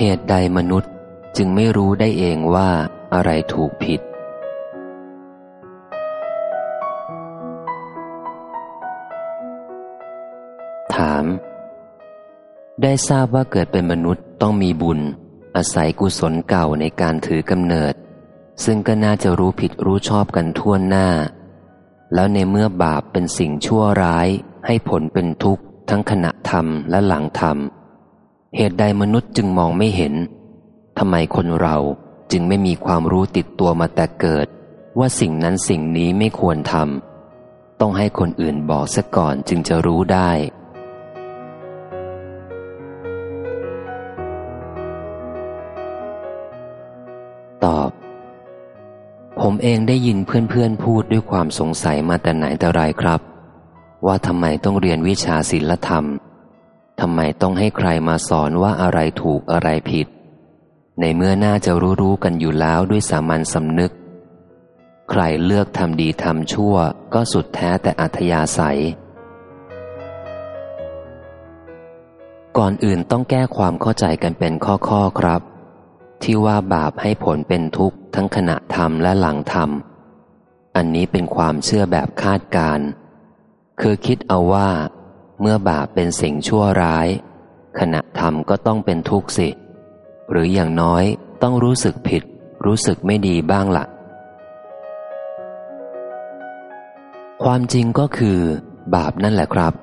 เหตุใดมนุษย์จึงไม่รู้ได้เองว่าอะไรถูกผิด ถาม ได้ทราบว่าเกิดเป็นมนุษย์ต้องมีบุญ อาศัยกุศลเก่าในการถือกำเนิด ซึ่งก็น่าจะรู้ผิดรู้ชอบกันทั่วหน้า แล้วในเมื่อบาปเป็นสิ่งชั่วร้ายให้ผลเป็นทุกข์ทั้งขณะทำและหลังทำ เหตุใดมนุษย์จึงมองไม่เห็นทำไมคนเราจึงไม่มีความรู้ติดตัวมาแต่เกิด ว่าสิ่งนั้นสิ่งนี้ไม่ควรทำต้องให้คนอื่นบอกซะก่อนจึงจะรู้ได้ ตอบ ผมเองได้ยินเพื่อนๆพูดด้วยความสงสัยมาแต่ไหนแต่ไรครับ ว่าทำไมต้องเรียนวิชาศิลธรรม ทำไมต้องให้ใครมาสอนว่าอะไรถูกอะไรผิด ในเมื่อน่าจะรู้รู้กันอยู่แล้วด้วยสามัญสำนึก ใครเลือกทำดีทำชั่วก็สุดแท้แต่อัธยาศัย ก่อนอื่นต้องแก้ความเข้าใจกันเป็นข้อๆครับ ที่ว่าบาปให้ผลเป็นทุกข์ทั้งขณะทำและหลังทำอันนี้เป็นความเชื่อแบบคาดการ คือคิดเอาว่า เมื่อบาปเป็นสิ่งชั่วร้าย ขณะทำก็ต้องเป็นทุกข์สิ หรืออย่างน้อยต้องรู้สึกผิด รู้สึกไม่ดีบ้างละ่ะ ความจริงก็คือ บาปนั่นแหละครับ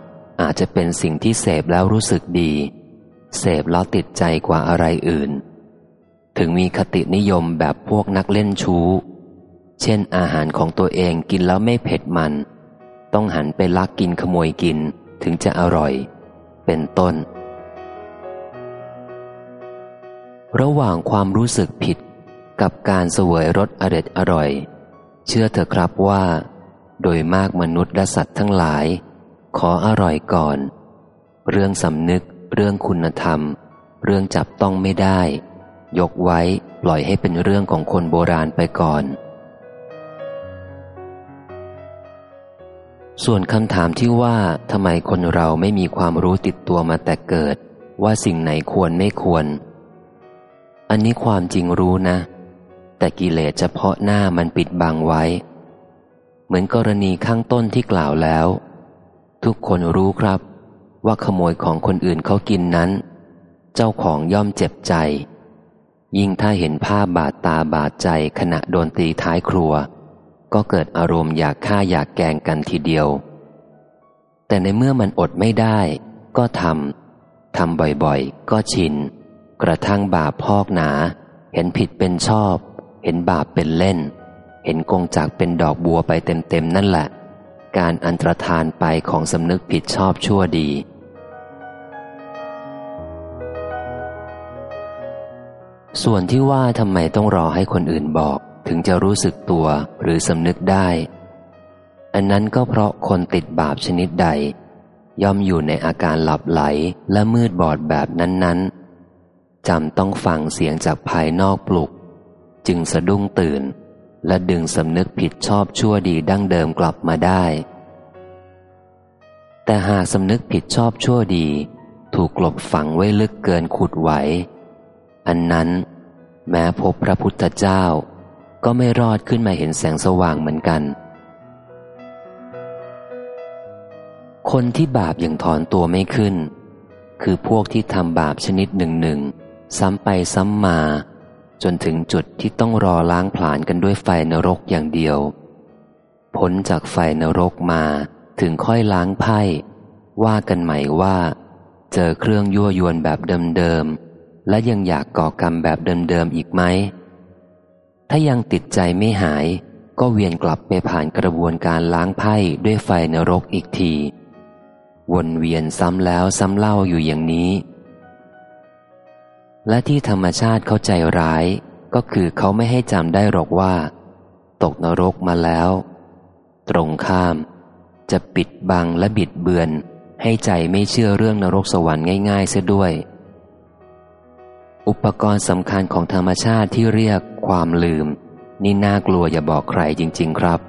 อาจจะเป็นสิ่งที่เสพแล้วรู้สึกดี เสพแล้วติดใจกว่าอะไรอื่น ถึงมีคตินิยมแบบพวกนักเล่นชู้ เช่นอาหารของตัวเองกินแล้วไม่เผ็ดมัน ต้องหันไปลักกินขโมยกิน ถึงจะอร่อย เป็นต้น ระหว่างความรู้สึกผิดกับการเสวยรสอร็ดอร่อย เชื่อเถอะครับว่า โดยมากมนุษย์และสัตว์ทั้งหลาย ขออร่อยก่อน เรื่องสำนึก เรื่องคุณธรรม เรื่องจับต้องไม่ได้ ยกไว้ปล่อยให้เป็นเรื่องของคนโบราณไปก่อน ส่วนคำถามที่ว่าทำไมคนเราไม่มีความรู้ติดตัวมาแต่เกิด ว่าสิ่งไหนควรไม่ควร อันนี้ความจริงรู้นะ แต่กิเลสเฉพาะหน้ามันปิดบังไว้ เหมือนกรณีข้างต้นที่กล่าวแล้ว ทุกคนรู้ครับ ว่าขโมยของคนอื่นเขากินนั้น เจ้าของย่อมเจ็บใจ ยิ่งถ้าเห็นภาพบาดตาบาดใจขณะโดนตีท้ายครัว ก็เกิดอารมณ์อยากฆ่าอยากแกงกันทีเดียว แต่ในเมื่อมันอดไม่ได้ ก็ทำทำบ่อยๆ ก็ชิน กระทั่งบาปพอกหนา เห็นผิดเป็นชอบ เห็นบาปเป็นเล่น เห็นกงจากเป็นดอกบัวไปเต็มๆนั่นแหละ การอันตรธานไปของสำนึกผิดชอบชั่วดีส่วนที่ว่าทำไมต้องรอให้คนอื่นบอก ถึงจะรู้สึกตัวหรือสำนึกได้ อันนั้นก็เพราะคนติดบาปชนิดใด ย่อมอยู่ในอาการหลับไหลและมืดบอดแบบนั้นๆจำต้องฟังเสียงจากภายนอกปลุก จึงสะดุ้งตื่น และดึงสำนึกผิดชอบชั่วดีดั้งเดิมกลับมาได้ แต่หากสำนึกผิดชอบชั่วดี ถูกกลบฝังไว้ลึกเกินขุดไหวอันนั้นแม้พบพระพุทธเจ้า ก็ไม่รอดขึ้นมาเห็นแสงสว่างเหมือนกัน คนที่บาปยังถอนตัวไม่ขึ้น คือพวกที่ทำบาปชนิดหนึ่งหนึ่งซ้ำไปซ้ำมา จนถึงจุดที่ต้องรอล้างผลาญกันด้วยไฟนรกอย่างเดียว พ้นจากไฟนรกมาถึงค่อยล้างไพ่ ว่ากันใหม่ว่า เจอเครื่องยั่วยวนแบบเดิมๆและยังอยากก่อกรรมแบบเดิมๆอีกไหม ถ้ายังติดใจไม่หาย ก็เวียนกลับไปผ่านกระบวนการล้างไพ่ด้วยไฟนรกอีกที วนเวียนซ้ำแล้วซ้ำเล่าอยู่อย่างนี้ และที่ธรรมชาติเข้าใจร้าย ก็คือเขาไม่ให้จำได้หรอกว่า ตกนรกมาแล้ว ตรงข้าม จะปิดบังและบิดเบือน ให้ใจไม่เชื่อเรื่องนรกสวรรค์ง่ายๆเสียด้วย อุปกรณ์สำคัญของธรรมชาติที่เรียกความลืม นี่น่ากลัวอย่าบอกใครจริง ๆ ครับ